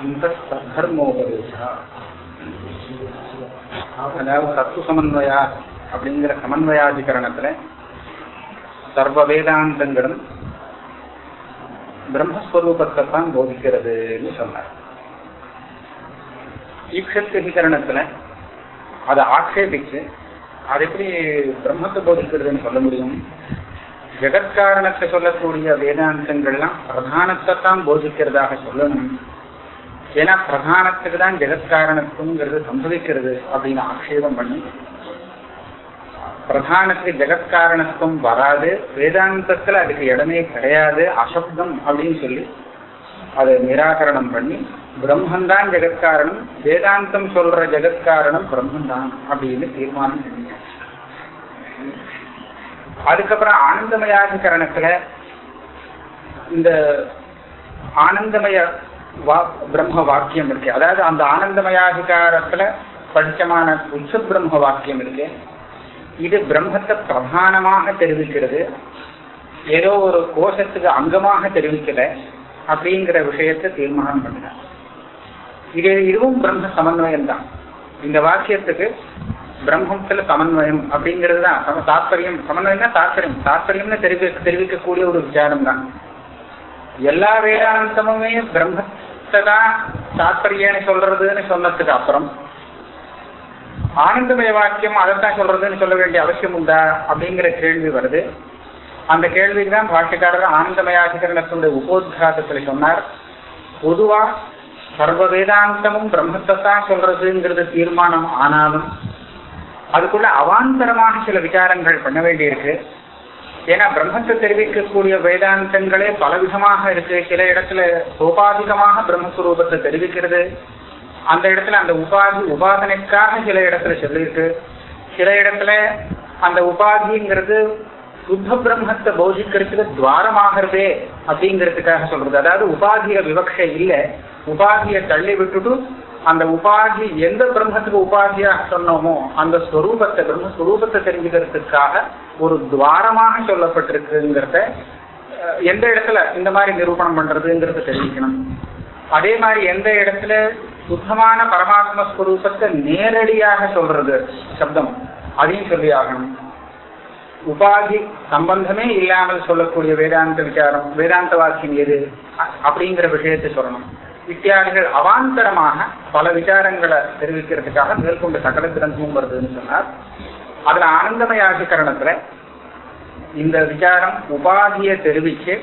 அந்த அதாவது தத்துவ சமன்வயா அப்படிங்கிற சமன்வயாதிகரணத்துல சர்வ வேதாந்தங்களும் பிரம்மஸ்வரூபத்தை தான் போதிக்கிறதுன்னு சொன்னார். ஈக்ஷத்திகரணத்துல அதை ஆட்சேபிச்சு அது எப்படி பிரம்மத்தை போதிக்கிறதுன்னு சொல்ல முடியும்? ஜெகத்காரணத்தை சொல்லக்கூடிய வேதாந்தங்கள்லாம் பிரதானத்தை தான் போதிக்கிறதாக சொல்லணும். ஏன்னா பிரதானத்துக்கு தான் ஜெகத்காரணத்துவங்கிறது சம்பவிக்கிறது அப்படின்னு ஆக்ஷேபம் பண்ணி. பிரதானத்துக்கு ஜெகத்காரணத்துவம் வராது வேதாந்தத்துல அதுக்கு இடமே கிடையாது அசப்தம் அப்படின்னு சொல்லி அதை நிராகரணம் பண்ணி பிரம்மந்தான் ஜெகத்காரணம் வேதாந்தம் சொல்ற ஜெகத்காரணம் பிரம்மந்தான் அப்படின்னு தீர்மானம் பண்ணியாச்சு. அதுக்கப்புறம் ஆனந்தமயாதிகரணத்துல இந்த ஆனந்தமய வா பிரம்ம வாக்கியம் இருக்கு. அதாவது அந்த ஆனந்தமயாதிகாரத்துல படிச்சமான உச்ச பிரம்ம வாக்கியம் இருக்கு. இது பிரம்மத்தை பிரதானமாக தெரிவிக்கிறது. ஏதோ ஒரு கோஷத்துக்கு அங்கமாக தெரிவிக்கல அப்படிங்கிற விஷயத்தை தீர்மானம் பண்ணுறார். இது இதுவும் பிரம்ம சமன்வயம் தான் இந்த வாக்கியத்துக்கு பிரம்மத்துல சமன்வயம் அப்படிங்கிறது தான். தாத்பரியம் சமன்வயம்னா தாத்பரியம். தாத்பரியம்னு தெரிவிக்க தெரிவிக்கக்கூடிய ஒரு விசாரம் தான் எல்லா வேதாந்தமுமே பிரம்ம தான் தாத்பரியன்னு சொல்றதுன்னு சொன்னதுக்கு அப்புறம் ஆனந்தமய வாக்கியம் அதைத்தான் சொல்றதுன்னு சொல்ல வேண்டிய அவசியம் உண்டா அப்படிங்கிற கேள்வி வருது. அந்த கேள்விக்கு தான் பாஷ்யக்காரர் ஆனந்தமயாதிகரணத்தினுடைய உபோத்காரத்தில் சொன்னார். பொதுவா சர்வ வேதாந்தமும் பிரம்மத்தை தான் சொல்றதுங்கிறது தீர்மானம் ஆனாலும் அதுக்குள்ள அவாந்தரமாக சில விசாரங்கள் பண்ண வேண்டியிருக்கு. ஏன்னா பிரம்மத்தை தெரிவிக்கக்கூடிய வேதாந்தங்களே பலவிதமாக இருக்கு. சில இடத்துல சோபாதிகமாக பிரம்மஸ்வரூபத்தை தெரிவிக்கிறது. அந்த இடத்துல அந்த உபாதி உபாதனைக்காக சில இடத்துல சொல்லியிருக்கு. சில இடத்துல அந்த உபாதிங்கிறது சுத்த பிரம்மத்தை போஷிக்கிறதுக்கு துவாரமாகிறதே அப்படிங்கிறதுக்காக சொல்றது. அதாவது உபாதிய விவக்ஷை இல்லை. உபாதியை தள்ளி விட்டுட்டு அந்த உபாதி எந்த பிரம்மத்துக்கு உபாதியாக சொன்னோமோ அந்த ஸ்வரூபத்தை பிரம்மஸ்வரூபத்தை தெரிஞ்சுக்கிறதுக்காக ஒரு துவாரமாக சொல்லப்பட்டிருக்குங்கிறத எந்த இடத்துல இந்த மாதிரி நிரூபணம் பண்றதுங்கிறத தெரிவிக்கணும். அதே மாதிரி எந்த இடத்துல சுத்தமான பரமாத்ம ஸ்வரூபத்தை நேரடியாக சொல்றது சப்தம் அதையும் சொல்லி ஆகணும். உபாதி சம்பந்தமே இல்லாமல் சொல்லக்கூடிய வேதாந்த விசாரம் வேதாந்த வாக்கியம் எது அப்படிங்கிற விஷயத்தை சொல்லணும். இத்தியாதிகள் அவாந்தரமாக பல விசாரங்களை தெரிவிக்கிறதுக்காக மேற்கொண்டு சகல கிரந்தமும் வருதுன்னு சொன்னார். அதுல ஆனந்தமயாசிகரணத்துல இந்த விசாரம் உபாதியை தெரிவிச்சு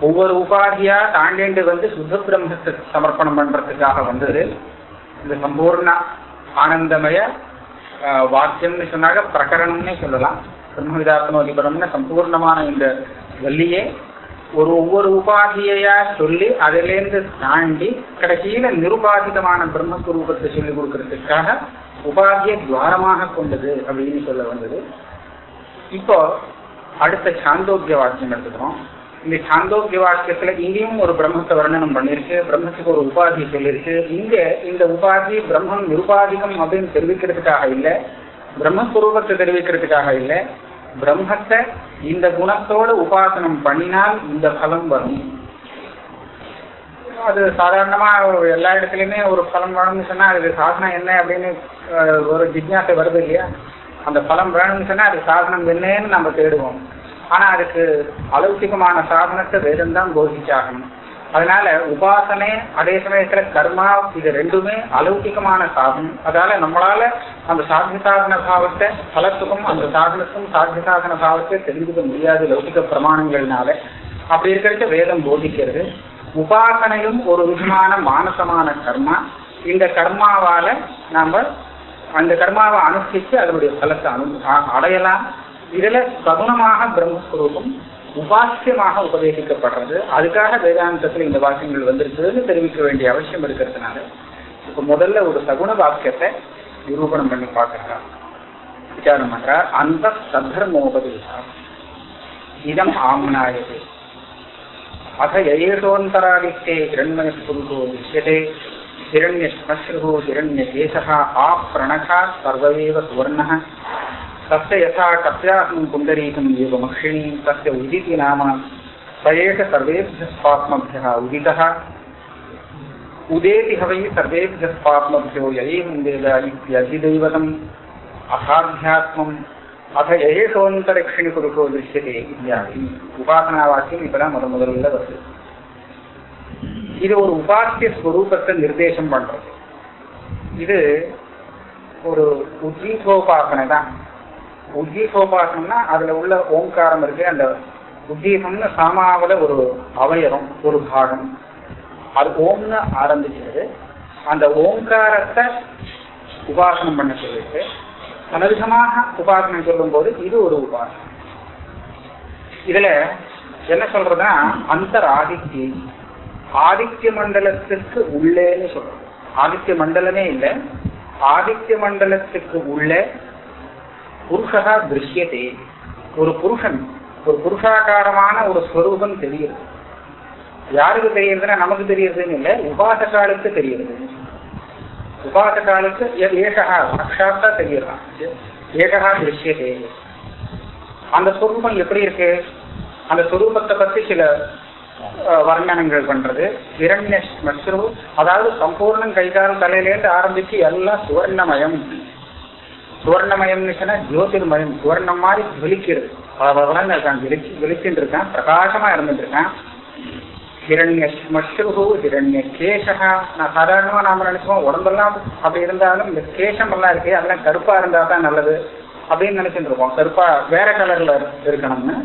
ஒவ்வொரு உபாதியா தாண்டிண்டு வந்து சுத்த பிரம்மத்தை சமர்ப்பணம் பண்றதுக்காக வந்தது. இந்த சம்பூர்ண ஆனந்தமய வாக்கியம்னு சொன்னாக்க பிரகரணம்னே சொல்லலாம். பிரம்மவிதாத்மோதிபரம்னு சம்பூர்ணமான இந்த வள்ளியே ஒரு ஒவ்வொரு உபாதியையா சொல்லி அதிலேருந்து தாண்டி கடைசியில நிருபாதிதமான பிரம்மஸ்வரூபத்தை சொல்லி கொடுக்கறதுக்காக உபாதியை துவாரமாக கொண்டது அப்படின்னு சொல்ல வந்தது. இப்போ அடுத்த சாந்தோக்கிய வாக்கியம் எடுத்துக்கிறோம். இந்த சாந்தோக்கிய வாக்கியத்துல இங்கேயும் ஒரு பிரம்மத்தை வர்ணனம் பண்ணிருக்கு பிரம்மத்துக்கு ஒரு உபாதி சொல்லியிருக்கு இங்க இந்த உபாதி பிரம்மம் நிருபாதிகம் அப்படின்னு தெரிவிக்கிறதுக்காக இல்லை பிரம்மஸ்வரூபத்தை தெரிவிக்கிறதுக்காக இல்லை பிரம்மத்தை இந்த குணத்தோட உபாசனம் பண்ணினால் இந்த பலம் வரும். அது சாதாரணமா எல்லா இடத்துலயுமே ஒரு பலம் வேணும்னு சொன்னா அதுக்கு சாதனம் என்ன அப்படின்னு ஒரு ஜிக்னாசை வருது இல்லையா? அந்த பலம் வேணும்னு சொன்னா அது சாதனம் என்னன்னு நம்ம தேடுவோம். ஆனா அதுக்கு அலௌகிகமான சாதனத்தை வேதம் தான் போதிச்சாகணும். அதனால உபாசனை அதே சமயத்துல கர்மா இது ரெண்டுமே அலௌகிகமான சாதனம். அதனால நம்மளால அந்த சாத்திய சாதன பாவத்தை பலத்துக்கும் அந்த சாதனத்துக்கும் சாத்திய சாதன பாவத்தை தெரிஞ்சுக்க முடியாது லௌகிக பிரமாணங்கள்னால. அப்படி இருக்கிறது வேதம் போதிக்கிறது. உபாசனையும் ஒரு விதமான மானசமான கர்மா. இந்த கர்மாவால நாம அந்த கர்மாவை அனுஷ்டிச்சு அதனுடைய பலத்தை அனு அடையலாம். இதுல சகுணமாக பிரம்மஸ்வரூபம் உபாசியமாக உபதேசிக்கப்படுறது. அதுக்காக வேதாந்தத்தில் இந்த வாக்கியங்கள் வந்திருக்குதுன்னு தெரிவிக்க வேண்டிய அவசியம் இருக்கிறதுனால இப்ப முதல்ல ஒரு சகுண வாக்கியத்தை நிரூபணம் பண்ணி பார்க்கிறார். விசாரம் பண்றார். அந்த சதர்மோபதேசம் இதம் ஆம்னாயது. அத யேஷோந்தராதித்தே ஹிரண்மய புருஷோ விஷ்யதே ஹிரண்ய ஸ்மஸ்ருஹோ ஹிரண்ய பிரணகா சர்வவேவ சுவர்ணः तस्य यथा कस्याहं पुण्डरीकम् एवमक्षिणी तस्य उदिति नाम स एष सर्वेभ्यः स्वात्मभ्यः उदितः உதேதி ஹவை சர்வேபிய பாப்மபியோ யயீம் வேத இத்தியதிதெய்வதம் அசாத்தியாத்மம் அத ஏஷோந்தரக்ஷிணி புருஷோ திருஷ்யதே இத்தியாதி உபாசனா வாக்கியம் இப்பதான் முத முதல்ல வருது இது ஒரு உபாசிய ஸ்வரூபத்தை நிர்தேசம் பண்றது இது ஒரு உஜ்ஜீகோபாசனை தான் உஜ்ஜீகோபாசனம்னா அதுல உள்ள ஓங்காரம் இருக்கு அந்த உஜ்ஜீகம்னு சாமாவில ஒரு அவயரம் ஒரு பாகம். அது ஓம்னு ஆரம்பிக்கிறது அந்த ஓங்காரத்தை உபாசனம் பண்ண சொல்லிட்டு அனதிகமாக உபாசனம் சொல்லும் போது இது ஒரு உபாசனம். இதுல என்ன சொல்றதுன்னா அந்த ஆதித்ய ஆதித்ய மண்டலத்திற்கு உள்ளேன்னு சொல்றது ஆதித்ய மண்டலமே இல்லை. ஆதித்ய மண்டலத்துக்கு உள்ளே புருஷா திருஷ்யதே ஒரு புருஷன் ஒரு புருஷாகாரமான ஒரு ஸ்வரூபம் தெரியுது யாருக்கு தெரியுதுன்னா நமக்கு தெரியுதுன்னு இல்லை உபாசகாலுக்கு தெரியுது. உபாசகாலுக்கு ஏகா சாட்சாத்தா தெரியறான் ஏகா திருஷ்யதே அந்த சொரூபம் எப்படி இருக்கு? அந்த சொரூபத்தை பத்தி சில வர்ணனங்கள் பண்றது. இரண்ய மஸ்ரு அதாவது சம்பூர்ணம் கைகால் தலையிலேருந்து ஆரம்பிச்சு எல்லாம் சுவர்ணமயம். சுவர்ணமயம்னு சொன்னா ஜோதிர்மயம் சுவர்ணம் மாதிரி வெளிக்கிறது பலபலன்னு இருக்கான் வெளிச்சு வெளிச்சுட்டு இருக்கான் பிரகாசமா இருந்துட்டு இருக்கான் ஹிரண்ய மஸ்ரு ஹிரண்ய கேசகா நான் சாதாரணமா நாம நினைச்சோம் உடம்பெல்லாம் அப்படி இருந்தாலும் இந்த கேசம் எல்லாம் இருக்கு அதெல்லாம் கருப்பா இருந்தா தான் நல்லது அப்படின்னு நினைச்சுட்டு இருக்கோம் கருப்பா வேற கலர்ல இருக்கணும்னு.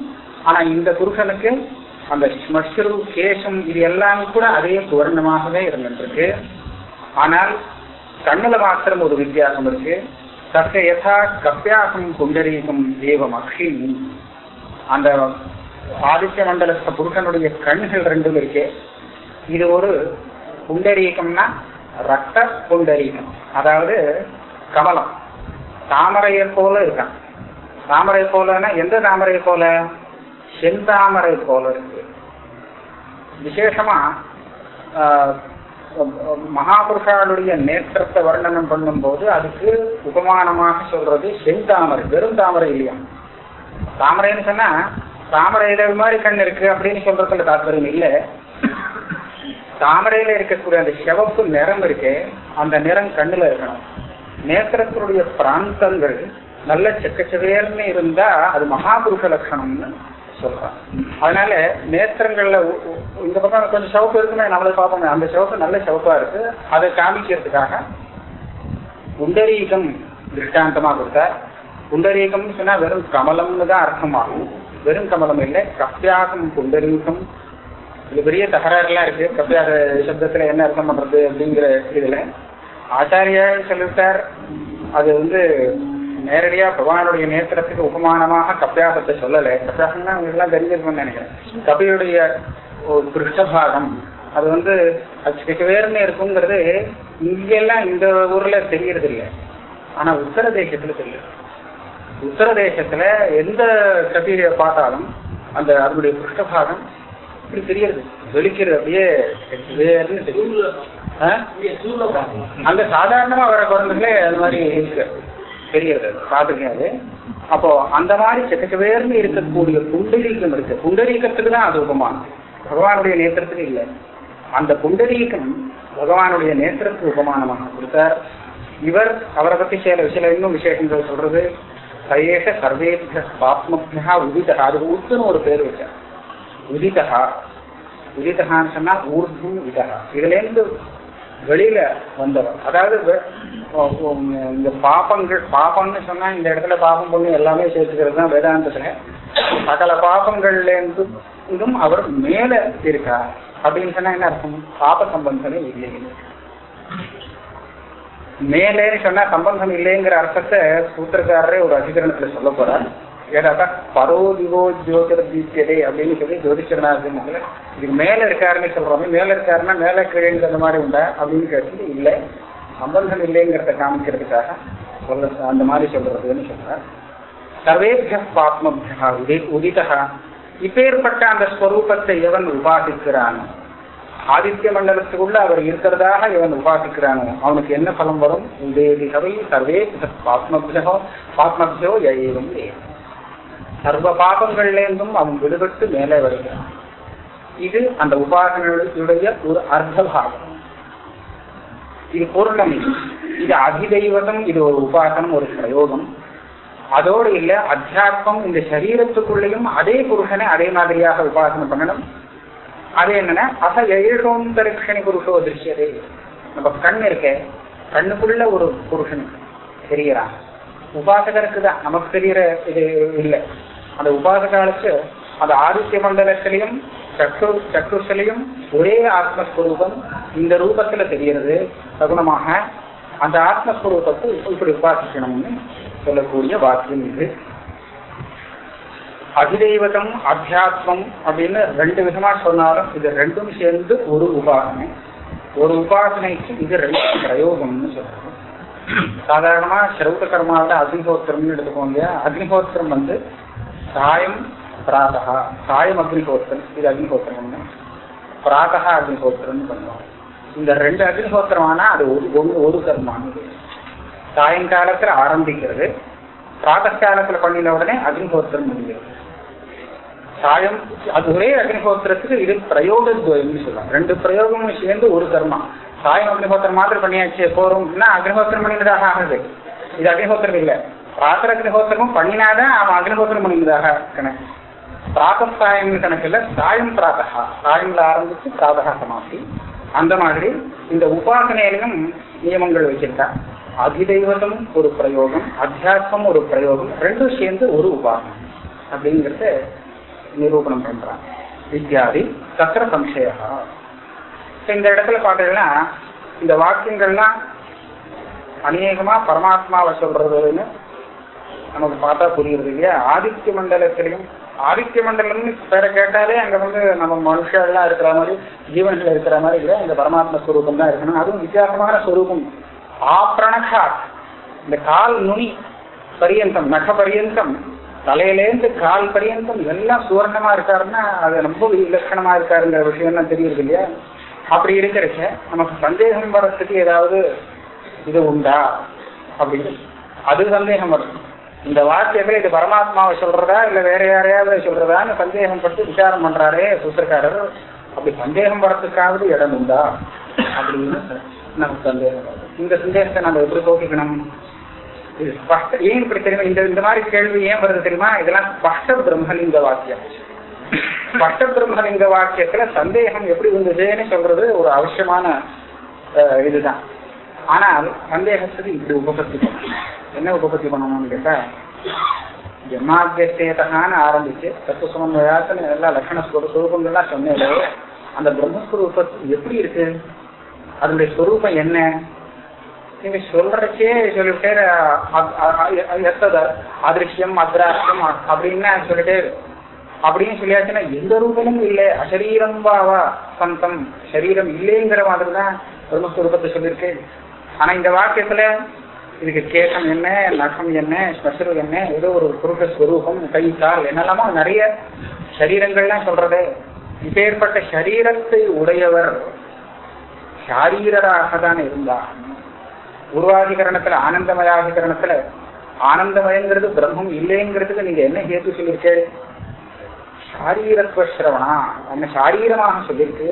ஆனா இந்த புருஷனுக்கு அந்த ஸ்மஷ்ரு கேசம் இது எல்லாமே கூட அதே சுவர்ணமாகவே இருந்துட்டு இருக்கு ஆனால் கண்ணுல மாத்திரம் ஒரு வித்தியாசம் இருக்கு. தச யதா கப்பியாசம் குண்டரீகம் தேவம் அக்ஷினி அந்த ஆதித்ய மண்டலத்த புருஷனுடைய கண்கள் ரெண்டும் இருக்கு. இது ஒரு குண்டரீகம்னா ரத்த குண்டரீகம் அதாவது கமலம். தாமரையை போல இருக்கான். தாமரை போலன்னா எந்த தாமரை போல? செந்தாமரை போல இருக்கு. விசேஷமா மகாபுருஷாளுடைய நேற்றத்தை வர்ணனம் பண்ணும்போது அதுக்கு உபமானமாக சொல்றது செந்தாமரை வெறும் தாமரை இல்லையா? தாமரைன்னு சொன்னா தாமரையில இது மாதிரி கண் இருக்கு அப்படின்னு சொல்றதுல தாற்பயம் இல்ல. தாமரையில இருக்கக்கூடிய அந்த சிவப்பு நிறம் இருக்கு அந்த நிறம் கண்ணுல இருக்கணும். நேத்திரத்தினுடைய பிராந்தங்கள் நல்ல செக்கச்சவேர்னு இருந்தா அது மகாபுருஷ லட்சணம்னு சொல்றான். அதனால நேத்திரங்கள்ல உ- இந்த பக்கம் கொஞ்சம் சிவப்பு இருக்குமே நம்மளை பார்ப்போமே. அந்த சிவப்பு நல்ல சிவப்பா இருக்கு. அதை காமிக்கிறதுக்காக புண்டரீகம் திருஷ்டாந்தமா கொடுத்தார். புண்டரீகம்னு சொன்னா வெறும் கமலம்னு தான் அர்த்தமாகும். வெறும் கமலம் இல்லை கப்பியாகம் புண்டரீகம் இது பெரிய தகராறுலாம் இருக்கு. கப்பியாக சப்தத்துல என்ன அர்த்தம் பண்றது அப்படிங்கிற இதுல. ஆச்சாரியா சொல்லிவிட்டார். அது வந்து நேரடியா பகவானுடைய நேத்திரத்துக்கு உபமானமாக கப்பியாசத்தை சொல்லலை. கப்பியாசம்னா எல்லாம் தெரிஞ்சிருக்கும்னு நினைக்கிறேன். கபியுடைய பிருஷ்டபாகம் அது வந்து அது வேறுன்னு இருக்குங்கிறது இங்கெல்லாம் இந்த ஊர்ல தெரியறது இல்லை ஆனா உத்தர தேசத்துல தெரியும். உத்தர தேசத்துல எந்த கபீரை பார்த்தாலும் அந்த அதனுடைய பிருஷ்டபாகம் இப்படி தெரியறது. வெளிக்கிறது அப்படியே தெரியும்? அங்க சாதாரணமா வர குழந்தைகளே அது மாதிரி இருக்கு. தெரியறது பார்த்துருக்கேன் அது. அப்போ அந்த மாதிரி செக்க இருக்கக்கூடிய புண்டரீகம் இருக்கு. புண்டரீகத்துக்கு தான் அது உபமானம். பகவானுடைய நேத்திரத்துக்கு இல்லை. அந்த புண்டரீகம் பகவானுடைய நேத்திரத்துக்கு உபமானமாக கொடுத்தார். இவர் அவரை பத்தி சில சில இன்னும் விசேஷங்கள் சொல்றது. சயேஷ சர்வேபிய பாப்மபியா உதிதகா அது உத்துன்னு ஒரு பேர் வச்சார். உதிதகா உதிதகான்னு சொன்னா ஊர்தும் விதகா இதுல இருந்து வெளியில வந்தவர் அதாவது இந்த பாப்பங்கள் பாப்பம்னு சொன்னா இந்த இடத்துல பாப்பம் பொண்ணு எல்லாமே சேர்த்துக்கிறது தான் வேதாந்தத்துல. சகல பாப்பங்கள்ல இருந்து இருந்தும் அவர் மேல இருக்கா? அப்படின்னு சொன்னா என்ன அர்த்தம்? பாப்ப சம்பந்தமே இல்லைன்னு மேலேன்னு சொன்னா சம்பந்தம் இல்லைங்கிற அர்த்தத்தை சூத்திரக்காரரே ஒரு அதிகரணத்துல சொல்ல போறார். ஏதாக்கா பரோ திவோ ஜோதிர தீபியதே அப்படின்னு சொல்லி ஜோதிஷனாக இதுக்கு மேல இருக்காருன்னு சொல்றோமே மேல இருக்காருன்னா மேல கீழேங்கிற மாதிரி உண்டா அப்படின்னு கேட்டு இல்லை. சம்பந்தம் இல்லைங்கிறத காமிக்கிறதுக்காக சொல்ல அந்த மாதிரி சொல்றதுன்னு சொல்றார். சர்வேபிய பாத்மபியா உதி உதிதா. இப்பேற்பட்ட அந்த ஸ்வரூபத்தை எவன் உபாசிக்கிறான்? ஆதித்ய மண்டலத்துக்குள்ள அவர் இருக்கிறதாக இவன் உபாசிக்கிறானோ அவனுக்கு என்ன பலம் வரும்? உதேதி சர்வே பாத்மபியோ பாத்மபியோ ஏவம் ஏவம் சர்வ பாபங்கள்லேருந்தும் அவன் விடுபட்டு மேலே வருகிறான். இது அந்த உபாசனையுடைய ஒரு அர்த்த பாகம் இது பூர்ணம். இது அதிதெய்வதம் இது ஒரு உபாசனம் ஒரு பிரயோகம். அதோடு இல்ல அத்தியாத்மம் இந்த சரீரத்துக்குள்ளேயும் அதே புருஷனை அதே மாதிரியாக உபாசனை பண்ணணும். அது என்னன்னா அச எழுதோந்தரிக்ஷணி புருஷோ திருஷ்யதே. நம்ம கண் இருக்க கண்ணுக்குள்ள ஒரு புருஷன் தெரியறான் உபாசகருக்கு தான் நமக்கு தெரியற இது இல்லை. அந்த உபாசகாலுக்கு அந்த ஆதித்ய மண்டலத்திலையும் சக்ரு சக்ருஷலையும் ஒரே ஆத்மஸ்வரூபம் இந்த ரூபத்துல தெரிகிறது. சகுணமாக அந்த ஆத்மஸ்வரூபத்தை இப்படி உபாசிக்கணும்னு சொல்லக்கூடிய வாக்கியம் இது. அதிதெய்வதம் அத்தியாத்மம் அப்படின்னு ரெண்டு விதமா சொன்னாலும் இது ரெண்டும் சேர்ந்து ஒரு உபாசனை. ஒரு உபாசனைக்கு இது ரெண்டு பிரயோகம்னு சொல்றோம் சாதாரணமா சிரௌத கர்மாவில அக்னிஹோத்திரம்னு எடுத்துக்கோங்க அக்னிஹோத்திரம் வந்து சாயம் பிராதகா சாயம் அக்னிஹோத்திரன் இது அக்னிஹோத்திரம் ஒண்ணு பிராதகா அக்னிஹோத்திரம்னு பண்ணுவோம். இந்த ரெண்டு அக்னிஹோத்திரம் ஆனா அது ஒரு ஒன்று ஒரு கர்மான்னு சாயங்காலத்துல ஆரம்பிக்கிறது. பிராதகாலத்துல பண்ணின உடனே அக்னிஹோத்திரம் முடிகிறது. சாயம் அது ஒரே அக்னிஹோத்திரத்துக்கு இது பிரயோகத்வயம்னு சொல்லலாம் ரெண்டு பிரயோகமும் சேர்ந்து ஒரு கர்மா. சாயம் அக்னிஹோத்திரம் மாத்திரம் பண்ணியாச்சு போறோம்னா அக்னிஹோத்திரம் பண்ணினதாக ஆகுது. இது அக்னிஹோத்திரம் இல்லை. பிராத்தர அக்னிஹோத்திரமும் பண்ணினாதான் அவன் அக்னிஹோத்திரம் பண்ணினதாக கணக்கு. பிராத்தம் சாயம் கணக்கு இல்லை சாயம் பிராத்தகா சாயம்ல ஆரம்பிச்சு பிராத்தகா சமாப்தி. அந்த மாதிரி இந்த உபாசனையிலும் நியமங்கள் வச்சிருக்கா அதிதெய்வதம் ஒரு பிரயோகம் அத்தியாத்மம் ஒரு பிரயோகம் ரெண்டும் சேர்ந்து ஒரு உபாசனம் அப்படிங்கிறத நிரூபணம் பண்றான். வித்யாதி சத்திர சம்சயா இந்த இடத்துல பாத்தீங்கன்னா இந்த வாக்கியங்கள்லாம் அநேகமா பரமாத்மாவை சொல்றதுன்னு நமக்கு பார்த்தா புரியுறது இல்லையா? ஆதித்ய மண்டலத்திலையும் ஆதித்ய மண்டலம்னு பேரை கேட்டாலே அங்க வந்து நம்ம மனுஷெல்லாம் இருக்கிற மாதிரி ஜீவன்கள் இருக்கிற மாதிரி இல்லை இந்த பரமாத்ம ஸ்வரூபம் தான் இருக்கணும். அதுவும் வித்தியாசமான ஸ்வரூபம். ஆப்ரணகா இந்த கால் நுனி பரியந்தம் நக பரியந்தம் தலையிலேருந்து கால் பரியந்தம் எல்லாம் சுவர்ணமா இருக்காருன்னா அது ரொம்ப இலக்கணமா இருக்காருங்கிற விஷயம்லாம் தெரியுது இல்லையா? அப்படி இருக்கிறச்ச நமக்கு சந்தேகம் வர்றதுக்கு ஏதாவது இது உண்டா? அப்படின்னு. அது சந்தேகம் வரும். இந்த வாக்கியத்துல இது பரமாத்மாவை சொல்றதா இல்ல வேற யாரையாவது சொல்றதான்னு சந்தேகம் பட்டு விசாரம் பண்றாரே சூத்திரக்காரர். அப்படி சந்தேகம் வர்றதுக்காவது இடம் உண்டா? அப்படின்னு நமக்கு சந்தேகம் இந்த சந்தேகத்தை நம்ம எப்படி போக்கிக்கணும்? இது ஸ்பஷ்ட ஏன் இப்படி தெரியுமா? இந்த இந்த மாதிரி கேள்வி ஏன் வருது தெரியுமா? இதெல்லாம் ஸ்பஷ்ட பிரம்மலிங்க வாக்கியம். ஸ்பஷ்ட பிரம்மலிங்க வாக்கியத்துல சந்தேகம் எப்படி வந்ததுன்னு சொல்றது ஒரு அவசியமான இதுதான். ஆனால் சந்தேகத்துக்கு இப்படி உபபத்தி பண்ணணும் என்ன உபபத்தி பண்ணணும்னு கேட்டா ஜென்மாத்தியத்தேதகான்னு ஆரம்பிச்சு தத்துவ சமன்வயாசன எல்லா லட்சண ஸ்வரூ- ஸ்வரூபங்கள்லாம் சொன்னேன் அந்த பிரம்மஸ்வரூபம் எப்படி இருக்கு? அதனுடைய ஸ்வரூபம் என்ன? நீங்க சொல்றச்சே சொல்லிட்டே எத்தத? அதிருஷ்யம் அத்ராஷ்யம் அப்படின்னு சொல்லிட்டே அப்படின்னு சொல்லியாச்சுன்னா எந்த ரூபமும் இல்லை. அசரீரம் வாவா சந்தம். சரீரம் இல்லைங்கிற மாதிரி தான் பிரம்மஸ்வரூபத்தை சொல்லியிருக்கேன் ஆனா இந்த வாக்கியத்துல இதுக்கு கேசம் என்ன நகம் என்ன ஸ்பெஷல் என்ன ஏதோ ஒரு புருஷ ஸ்வரூபம் கைத்தால் என்னெல்லாமோ நிறைய சரீரங்கள்லாம் சொல்றது. இப்பேற்பட்ட சரீரத்தை உடையவர் சாரீரராக தான் இருந்தார். உருவாதிகரணத்துல ஆனந்தமயாதிகரணத்துல ஆனந்தமயங்கிறது பிரம்மம் இல்லைங்கிறதுக்கு நீங்க என்ன ஹேத்து சொல்லியிருக்கேன் சாரீரத்துவ சிரவணா என்ன சாரீரமாக சொல்லியிருக்கு.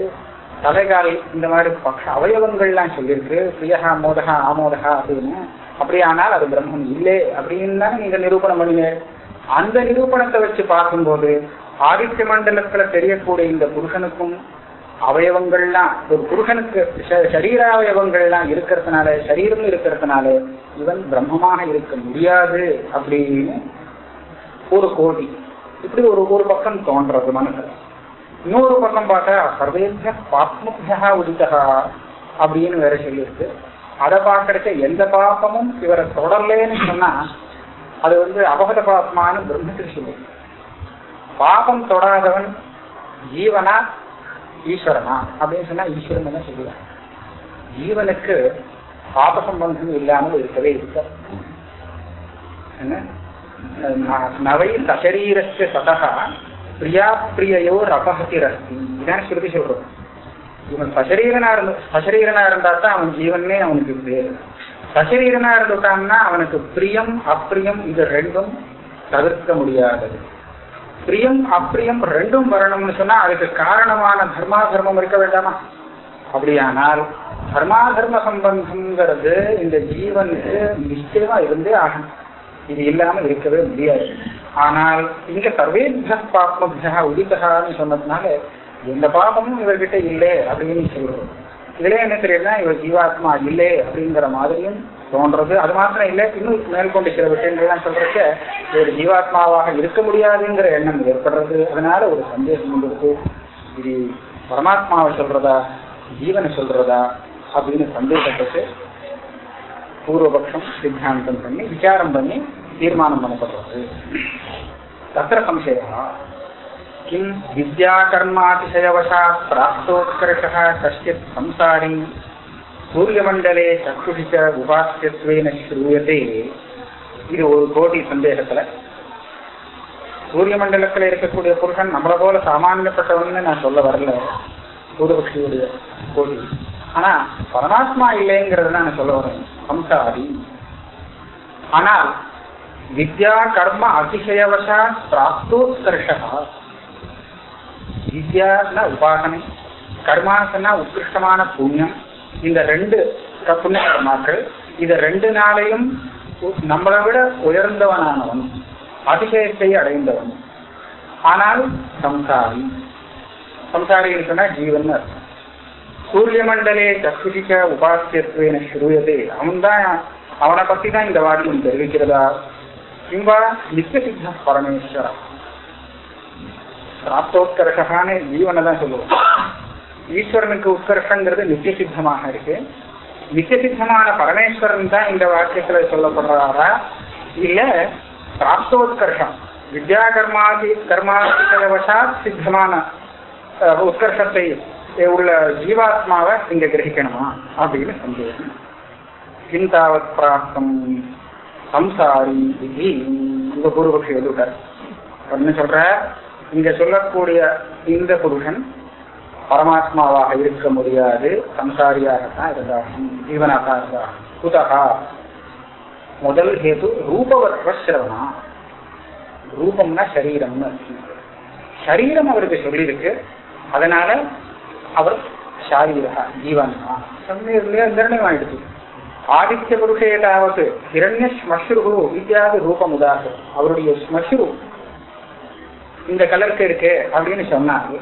தலைகால் இந்த மாதிரி பக்ஷ அவயவங்கள்லாம் சொல்லியிருக்கு பிரியகா மோதகா ஆமோதகா அப்படின்னு. அப்படியானால் அது பிரம்மம் இல்லை அப்படின்னு தானே நீங்க நிரூபணம் பண்ணீங்க அந்த நிரூபணத்தை வச்சு பார்க்கும்போது ஆதித்ய மண்டலத்துல தெரியக்கூடிய இந்த புருஷனுக்கும் அவயவங்கள்லாம் ஒரு புருஷனுக்கு ச- சரீராவயவங்கள்லாம் இருக்கிறதுனால சரீரம் இருக்கிறதுனால இவன் பிரம்மமாக இருக்க முடியாது அப்படின்னு ஒரு கோடி. இப்படி ஒரு ஒரு பக்கம் தோன்றது மனசுல. இன்னொரு பக்கம் பார்த்தா சர்வேபிய பாப்முபியா உதிதா அப்படின்னு வேற சொல்லியிருக்கு அதை பார்க்கறச்ச எந்த பாப்பமும் இவரை தொடரலேன்னு சொன்னா அது வந்து அபகத பாப்மான்னு பிரம்மத்தில் சொல்லுது. பாபம் தொடாதவன் ஜீவனா ஈஸ்வரனா அப்படின்னு சொன்னா ஈஸ்வரன் தான் சொல்லுவாங்க ஜீவனுக்கு பாப சம்பந்தம் இல்லாமல் இருக்கவே இருக்க என்ன? நவை சசரீரஸ்ய சதகா பிரியா பிரியையோ அபகதிரஸ்தி இதான் ஸ்ருதி சொல்றோம் இவன் சசரீரனா இருந்து சசரீரனா இருந்தா தான் அவன் ஜீவனே அவனுக்கு பேரு சசரீரனா இருந்துட்டான்னா அவனுக்கு பிரியம் அப்பிரியம் இது ரெண்டும் தவிர்க்க முடியாதது. பிரியம் அப்பிரியம் ரெண்டும் வரணும்னு சொன்னா அதுக்கு காரணமான தர்மா தர்மம் இருக்க வேண்டாமா? அப்படியானால் தர்மா தர்ம சம்பந்தம்ங்கிறது இந்த ஜீவனுக்கு நிச்சயமா இருந்தே ஆகணும். இது இல்லாம இருக்கவே முடியாது. ஆனால் இங்க சர்வேபிய பாப்மபியா உதித்தகான்னு சொன்னதுனால எந்த பாபமும் இவர்கிட்ட இல்லை அப்படின்னு சொல்றோம். இதுல என்ன தெரியுதுன்னா இவர் ஜீவாத்மா இல்லை அப்படிங்கிற மாதிரியும் தோன்றது. அது மாத்திரம் இல்லை இன்னும் மேற்கொண்டு சில விஷயங்கள்லாம் சொல்றச்ச ஒரு ஜீவாத்மாவாக இருக்க முடியாதுங்கிற எண்ணம் ஏற்படுறது. அதனால ஒரு சந்தேகம் வந்துருக்கு. இது பரமாத்மாவை சொல்றதா ஜீவனை சொல்றதா அப்படின்னு சந்தேகப்பட்டு பூர்வபக்ஷம் சித்தாந்தம் பண்ணி விசாரம் பண்ணி தீர்மானம் பண்ணப்படுறது. தத்திர சம்சயா கிம் வித்யா கர்மாதிசயவசா பிராப்தோத்கர்ஷ கஷ்டித் சம்சாரி சூரியமண்டலே சக்ஷுஷிச்ச உபாசியத்துவேன ஸ்ரூயதே. இது ஒரு கோடி சந்தேகத்துல. சூரியமண்டலத்துல இருக்கக்கூடிய புருஷன் நம்மளை போல சாமானியப்பட்டவன்னு நான் சொல்ல வரல. பூதபக்ஷியுடைய கோடி. ஆனா பரமாத்மா இல்லைங்கிறது நான் சொல்ல வரேன். சம்சாரி. ஆனால் வித்யா கர்ம அதிசயவசா பிராப்தோத்கர்ஷா வித்யான்னா உபாசனை கர்மாசனா உத்கிருஷ்டமான புண்ணியம். இந்த ரெண்டு புண்ணிய கர்மாக்கள் இத ரெண்டு நாளையும் நம்மளை விட உயர்ந்தவனானவன் அதிசயத்தை அடைந்தவன். ஆனால் சம்சாரி. சம்சாரின்னு சொன்னா ஜீவன் அர்த்தம். சூரிய மண்டலே சக்ஷுஷிக்க உபாசியத்துவேன ஸ்ரூயதே அவன் தான் அவனை பத்தி தான் இந்த வாக்கியம் தெரிவிக்கிறதா? கிம்பா நித்திய சித்த பரமேஸ்வரா பிராப்தோத்கர்ஷகான்னு ஜீவனை தான் சொல்லுவோம் ஈஸ்வரனுக்கு உத்கர்ஷங்கிறது நித்தியசித்தமாக இருக்கு. நித்தியசித்தமான பரமேஸ்வரன் தான் இந்த வாக்கியத்துல சொல்லப்படுறாரா? இல்ல பிராப்தோத்கர்ஷம். வித்யா கர்மாதி கர்மாதிவசா சித்தமான உத்கர்ஷத்தை உள்ள ஜீவாத்மாவை இங்க கிரகிக்கணுமா? அப்படின்னு சந்தேகம். கிந்தாவத் பிராப்தம். சம்சாரி இது இந்த பூர்வபக்ஷி எழுதுட்டார் அப்படின்னு சொல்ற இங்க சொல்லக்கூடிய இந்த புருஷன் பரமாத்மாவாக இருக்க முடியாது. சம்சாரியாகத்தான் இருந்தாகும் ஜீவனாக இருந்தாகும் குதகா. முதல் ஹேது ரூபவத்வசிரவணா ரூபம்னா சரீரம்னு சரீரம் அவருக்கு சொல்லியிருக்கு. அதனால அவர் சாரீரா ஜீவன் சமீர்லயே நிர்ணயம் ஆயிடுச்சு ஆதித்ய புருஷேதாவது ஹிரண்ய ஸ்மஸ்ரு ரூபம் ரூபமுதாக. அவருடைய ஸ்மஸ்ரு இந்த கலருக்கு இருக்கு அப்படின்னு சொன்னாங்க.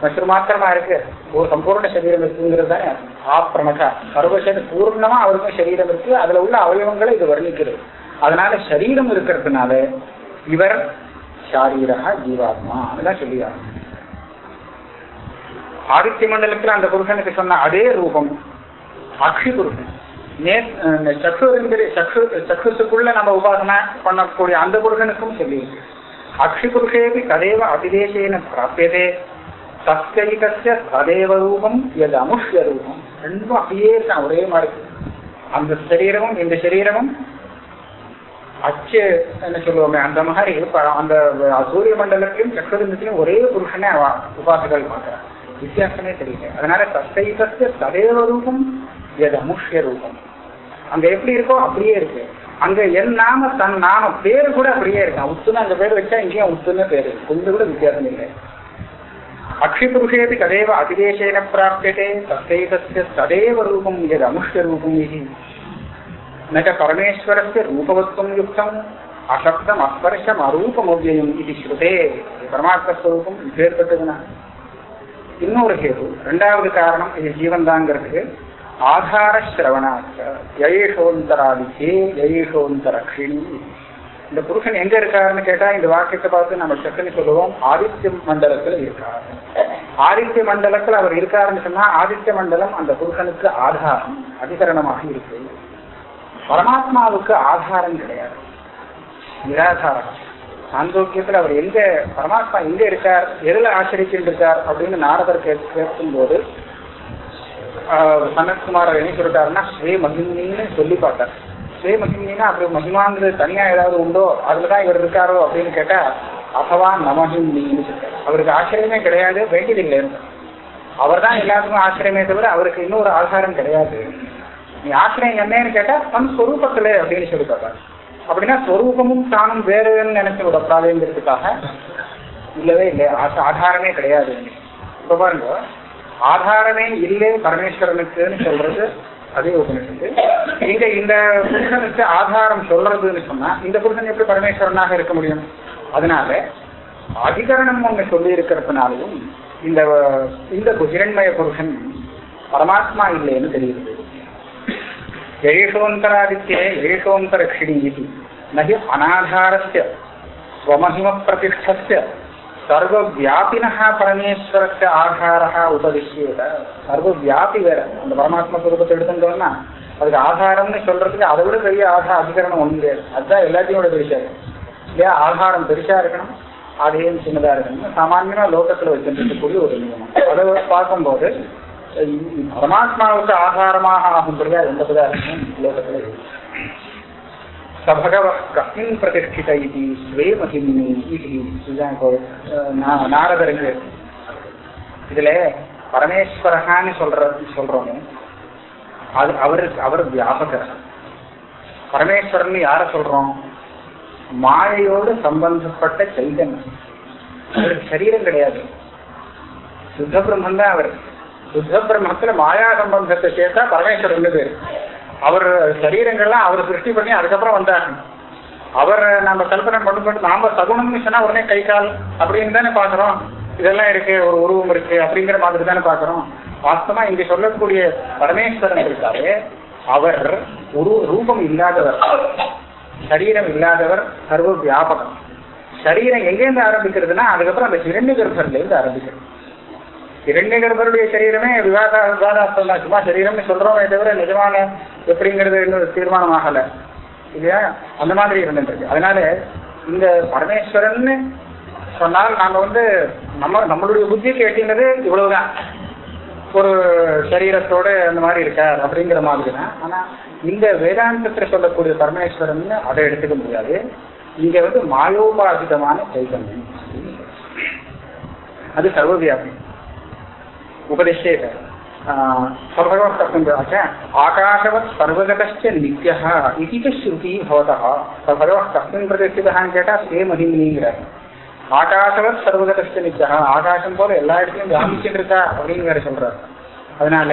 ஸ்மஸ்ரு மாத்திரமா இருக்கு. ஒரு சம்பூர்ண சரீரம் இருக்குங்கிறது தானே? ஆப்பிரமகா சர்வசரி பூர்ணமா அவருக்கும் சரீரம் இருக்கு. அதுல உள்ள அவயவங்களை இது வர்ணிக்கிறது. அதனால சரீரம் இருக்கிறதுனால இவர் சாரீரா ஜீவாத்மா அதுதான் சொல்லியாரு ஆதித்ய மண்டலத்துல அந்த புருஷனுக்கு சொன்ன அதே ரூபம் அக்ஷி புருஷன் சக்ஷுங்கிற சக்ஷு சக்ஷுக்குள்ள நம்ம உபாசனை பண்ணக்கூடிய அந்த புருஷனுக்கும் சொல்லியிருக்கு அக்ஷி புருஷேபி ததேவ அதிதேசேன பிராபியதே. சஸ்கைகசிய ததேவ ரூபம் எது அமுஷ்ய ரூபம். ரெண்டும் அப்படியே இருக்கான் ஒரே மாதிரி. அந்த சரீரமும் இந்த சரீரமும் அச்சு என்ன சொல்லுவோமே அந்த மாதிரி அந்த சூரிய மண்டலத்திலும் சக்கரந்தத்திலும் ஒரே புருஷனே அவ உபாசகர்கள் பார்க்கிறார். வித்தியாசமே தெரியல. அதனால தஸ்தைதஸ்ய ததேவ ரூபம் ரூபம். அங்க எப்படி இருக்கோ அப்படியே இருக்கு. அங்க என் நாம தன் நாம பேரு கூட அப்படியே இருக்கான் உத்துன்னு அந்த பேர் வச்சா இங்கேயும் உத்துன்னு பேரு கொஞ்சம் கூட வித்தியாசம் இல்லை. அக்ஷிபுருஷேபி ததேவ அதிவேசேன பிராப்தியதே தத்தைகஸ்ய ததேவ ரூபம் எது அனுஷ்ய ரூபம் இது நக பரமேஸ்வரஸ்ய ரூபவத்வம் யுக்தம் அசப்தம் அஸ்பர்ஷம் அரூபம் அவ்வியம் இது ஸ்ருதே. பரமாத்மஸ்வரூபம் பேர் பெற்றதுனா இன்னொரு ஹேது ரெண்டாவது காரணம் இது ஜீவன் தாங்கிறதுக்கு ஆதார சிரவணாச்ச யயேஷோந்தராதிக்கே யயேஷோந்தரக்ஷிணி. இந்த புருஷன் எங்க இருக்காருன்னு கேட்டா இந்த வாக்கியத்தை பார்த்து நம்ம செக்குன்னு சொல்லுவோம் ஆதித்ய மண்டலத்துல இருக்காரு. ஆதித்ய மண்டலத்துல அவர் இருக்காருன்னு சொன்னா ஆதித்ய மண்டலம் அந்த புருஷனுக்கு ஆதாரம் அதிகரணமாக இருக்கு. பரமாத்மாவுக்கு ஆதாரம் கிடையாது. நிராதாரம் சாந்தோக்கியத்துல அவர் எங்க பரமாத்மா எங்க இருக்கார் எதுல ஆச்சரிச்சுட்டு இருக்கார் அப்படின்னு நாரதர் கே கேட்கும் போது சனத்குமார் என்ன சொல்லிட்டாருன்னா ஸ்ரீ மகிமின்னு சொல்லி பார்த்தார். ஸ்ரீ மகிமினா அப்படி மகிமாங்கிறது தனியா ஏதாவது உண்டோ? அதுலதான் இவர் இருக்காரோ அப்படின்னு கேட்டா அசவா நமகிமின்னு சொல்றாரு. அவருக்கு ஆச்சரியமே கிடையாது வேண்டியதில்லை அவர் தான் எல்லாத்துக்கும் ஆச்சரியமே தவிர அவருக்கு இன்னொரு ஆதாரம் கிடையாது. நீ ஆசிரியம் என்னன்னு கேட்டா தன் ஸ்வரூபத்துல அப்படின்னு சொல்லி பார்ப்பாரு அப்படின்னா ஸ்வரூபமும் தானும் வேறுன்னு நினைச்சு விடக்கூடாதுங்கிறதுக்காக இல்லவே இல்லை. ஆச- ஆதாரமே கிடையாது. இப்ப பாருங்க ஆதாரமே இல்லை பரமேஸ்வரனுக்குன்னு சொல்றது அதே உபனிஷத்து இங்க இந்த புருஷனுக்கு ஆதாரம் சொல்றதுன்னு சொன்னா இந்த புருஷன் எப்படி பரமேஸ்வரனாக இருக்க முடியும்? அதனால அதிகரணம் ஒண்ணு சொல்லி இருக்கிறதுனாலும் இந்த இந்த குஜிரண்மய புருஷன் பரமாத்மா இல்லைன்னு தெரிகிறது ஏஷோந்தராதித்யே ஏஷோந்தரக்ஷிணி இது நகி அநாதாரஸ்ய ஸ்வமஹிம பிரதிஷ்டஸ்ய சர்வவியாபினः பரமேஸ்வரஸ்ய ஆதாரः உபதிஷ்யேத சர்வவியாபி வேற அந்த பரமாத்மா சுரூபத்தை எடுத்துட்டோம்னா அதுக்கு ஆதாரம்னு சொல்றதுக்கு அதை விட பெரிய ஆதார அதிகரணம் ஒன்றும் கிடையாது அதுதான் எல்லாத்தையும் விட பெருசா இருக்கு இல்லையா ஆதாரம் பெருசா இருக்கணும் அதையும் சின்னதா இருக்கணும் சாமான்யமா லோகத்துல வச்சிருக்கக்கூடிய ஒரு நியமம் அதை பார்க்கும்போது பரமாத்மாவுக்கு ஆகாரமாக ஆகும்படியா எந்த பதார்த்தமும் லோகத்துல இருக்கு சபகவ கஸ்மின் பிரதிஷ்டித இது ஸ்வே மகிமினி இது இதுதான் நாரதருக்கு இதுல பரமேஸ்வரகான்னு சொல்ற சொல்றோம் அது அவருக்கு அவர் வியாபகர் பரமேஸ்வரன் யார சொல்றோம் மாயையோடு சம்பந்தப்பட்ட சைதன்யம் அவருக்கு சரீரம் கிடையாது। சுத்த பிரம்மன் தான் அவர். சுத்த பிரம்மத்துல மாயா சம்பந்தத்தை சேர்த்தா பரமேஸ்வரன் பேரு. அவர் சரீரங்கள்லாம் அவர் சிருஷ்டி பண்ணி அதுக்கப்புறம் வந்தார். அவர் நம்ம கல்பனை பண்ணி பண்ணி நாம சகுணம்னு சொன்னா உடனே கை கால் அப்படின்னு தானே பாக்குறோம் இதெல்லாம் இருக்கு ஒரு உருவம் இருக்கு அப்படிங்கிற மாதிரி தானே பாக்குறோம் வாஸ்தமா இங்க சொல்லக்கூடிய பரமேஸ்வரன் இருக்காரு. அவர் ஒரு ரூபம் இல்லாதவர். சரீரம் இல்லாதவர் சர்வ வியாபகம். சரீரம் எங்கேருந்து ஆரம்பிக்கிறதுனா அதுக்கப்புறம் அந்த இரண்டு கர்ப்பர்ல இருந்து ஆரம்பிக்கிறது. இரண்டுங்கிறவருடைய சரீரமே விவாத விவாதாஸ்தம் தான் சும்மா சரீரம்னு சொல்றோமே தவிர நிஜமான எப்படிங்கிறது இன்னும் தீர்மானம் ஆகல இல்லையா? அந்த மாதிரி இருந்துருக்கு அதனால இந்த பரமேஸ்வரன் சொன்னால் நாங்க வந்து நம்ம நம்மளுடைய புத்திக்கு எட்டினது இவ்வளவுதான். ஒரு சரீரத்தோட அந்த மாதிரி இருக்கார் அப்படிங்கிற மாதிரி தான் ஆனா இந்த வேதாந்தத்தை சொல்லக்கூடிய பரமேஸ்வரன் அதை எடுத்துக்க முடியாது. இங்க வந்து மாயோபாதிதமான சைதன்யம் அது சர்வவியாபி उपदिश्येत सभगवः आकाशवत् सर्वगतश्च नित्यः इति च श्रुतिः भवतः सभगवः कस्मिन् प्रतिष्ठितः கேட்டா ஸ்வே மகிமினிங்கிற ஆகாசவத் சர்வகதஸ்ட நித்தியா ஆகாசம் போல எல்லா இடத்துலையும் வியாபிச்சுட்டு இருக்கா அப்படின்னு வேற சொல்றாரு அதனால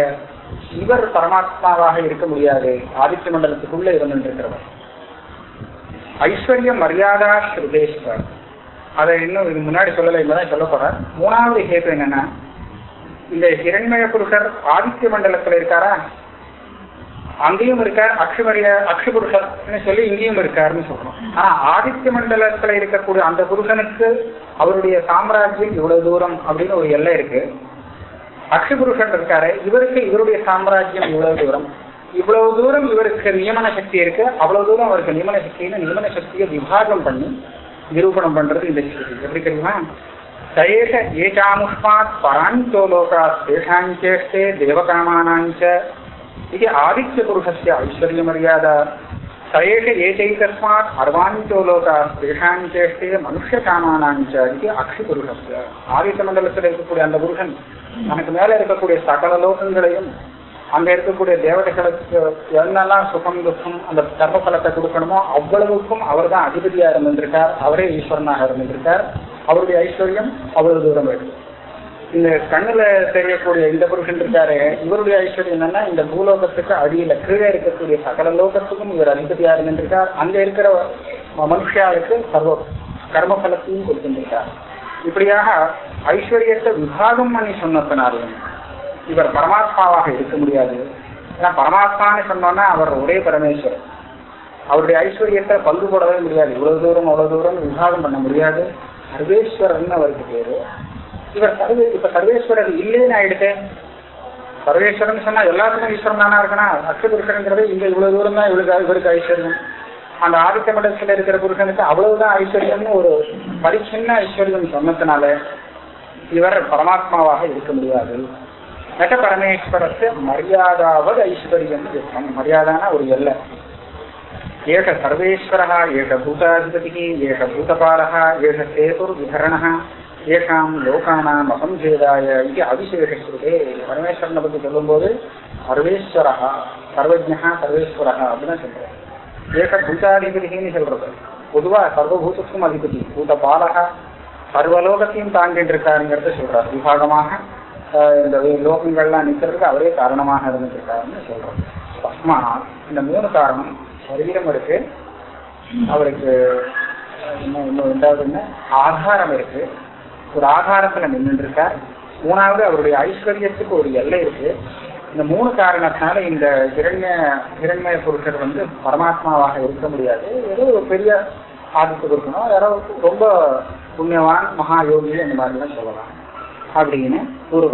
இவர் பரமாத்மாவாக இருக்க முடியாது ஆதித்ய மண்டலத்துக்குள்ள இருந்துட்டு இருக்கிறவர் ஐஸ்வர்ய மரியாதா ஸ்ருதேஸ்வர் அதை இன்னும் இது முன்னாடி சொல்லலை இப்பதான் சொல்ல போறேன் மூணாவது ஹேத்து என்னன்னா இந்த இரண்மய புருஷர் ஆதித்ய மண்டலத்துல இருக்காரா? அங்கேயும் இருக்கார் அக்ஷமரிய அக்ஷ புருஷர்னு சொல்லி இங்கேயும் இருக்காருன்னு சொல்றோம். ஆனா ஆதித்ய மண்டலத்துல இருக்கக்கூடிய அந்த புருஷனுக்கு அவருடைய சாம்ராஜ்யம் இவ்வளவு தூரம் அப்படின்னு ஒரு எல்லை இருக்கு. அக்ஷ புருஷன் இருக்காரு இவருக்கு இவருடைய சாம்ராஜ்யம் இவ்வளவு தூரம். இவ்வளவு தூரம் இவருக்கு நியமன சக்தி இருக்கு அவ்வளவு தூரம் அவருக்கு நியமன சக்தின்னு நியமன சக்தியை விபாகம் பண்ணி நிரூபணம் பண்றது இந்த எப்படி தெரியுமா? சயேஷ ஏகாமுஷ்மாத் பராஞ்சோ லோகாத் தேஷாஞ்சேஷ்டே தேவகாமானாஞ்ச இது ஆதித்ய புருஷஸ்ய ஐஸ்வர்ய மரியாதா சயேஷ ஏகைகஸ்மாத் அர்வாஞ்சோ லோகாத் தேஷாஞ்சேஷ்டே மனுஷ்ய காமானாஞ்ச இது அக்ஷி புருஷஸ்ய ஆதித்ய மண்டலத்தில் இருக்கக்கூடிய அந்த புருஷன் தனக்கு மேல இருக்கக்கூடிய சகல லோகங்களையும் அங்க இருக்கக்கூடிய தேவதைகளுக்கு என்னெல்லாம் சுகம் துக்கம் அந்த கர்ம பலத்தை கொடுக்கணுமோ அவ்வளவுக்கும் அவர் தான் அதிபதியா இருந்திருக்கார் அவரே ஈஸ்வரனாக இருந்திருக்கார் அவருடைய ஐஸ்வர்யம் அவ்வளவு தூரம் இருக்கு இந்த கண்ணுல தெரியக்கூடிய இந்த புருஷன் இருக்காரு இவருடைய ஐஸ்வர்யம் என்னன்னா இந்த பூலோகத்துக்கு அடியில கீழே இருக்கக்கூடிய சகல லோகத்துக்கும் இவர் அதிபதியா இருந்திருக்கார் அங்க இருக்கிற மனுஷாளுக்கு சர்வ கர்ம பலத்தையும் கொடுத்திருக்கார் இப்படியாக ஐஸ்வர்யத்தை விபாகம் பண்ணி சொன்னதுனாலும் இவர் பரமாத்மாவாக இருக்க முடியாது. ஏன்னா பரமாத்மான்னு சொன்னோன்னா அவர் ஒரே பரமேஸ்வரர் அவருடைய ஐஸ்வர்யத்தை பங்கு போடவே முடியாது. இவ்வளவு தூரம் அவ்வளவு தூரம் விபாகம் பண்ண முடியாது. சர்வேஸ்வரர்னு அவருக்கு பேரு. இவர் சர்வே இப்ப சர்வேஸ்வரர் இல்லைன்னு ஆயிடுச்சு. சர்வேஸ்வரன் சொன்னா எல்லாத்துக்கும் ஈஸ்வரன் தானா இருக்கணும்? அக்ஷபுருஷனுங்கிறது இங்க இவ்வளவு தூரம் தான் இவளுக்கு இவருக்கு ஐஸ்வர்யம். அந்த ஆதித்த மடத்துல இருக்கிற புருஷனுக்கு அவ்வளவுதான் ஐஸ்வர்யம்னு ஒரு பரிச்சின்ன ஐஸ்வர்யம் சொன்னதுனால இவர் பரமாத்மாவாக இருக்க முடியாது. நட பரமேஸ்வரத்து மரியாதாவது ஐஸ்வர்யம் மரியாதான ஒரு எல்லை. ஏஷ சர்வேஸ்வரः ஏஷ பூதாதிபதிः ஏஷ பூதபாலः ஏஷ சேதுர்விதரணः ஏஷாம் லோகானாம் அசம்சேதாய இது அபிஷேகஸ்ருதே பரமேஸ்வரனை பற்றி சொல்லும்போது சர்வேஸ்வரா சர்வஜா சர்வேஸ்வரா அப்படின்னு சொல்றாரு. ஏக பூதாதிபதினு சொல்றது. பொதுவா சர்வபூதத்துக்கும் அதிபதி பூத பாலக சர்வலோகத்தையும் தாங்கிட்டு இருக்காருங்கிறத சொல்றார். விபாகமாக இந்த லோகங்கள்லாம் நிற்கிறதுக்கு அவரே காரணமாக இருந்துட்டு இருக்காருன்னு சொல்றோம் பஸ்மா இந்த மூணு காரணம் சரீரம் இருக்கு. அவருக்கு இன்னும் இன்னும் ரெண்டாவது என்ன? இருக்கு. ஒரு ஆகாரத்துல நின்று இருக்கார். மூணாவது அவருடைய ஐஸ்வர்யத்துக்கு ஒரு எல்லை இருக்கு. இந்த மூணு காரணத்தினால இந்த இரண்ய இரண்மய புருஷர் வந்து பரமாத்மாவாக இருக்க முடியாது. ஏதோ ஒரு பெரிய ஆதித்துக்கு இருக்கணும் யாரோ ரொம்ப புண்ணியவான் மகா யோகி அந்த மாதிரிலாம் சொல்லலாம். அப்படின்னு ஒரு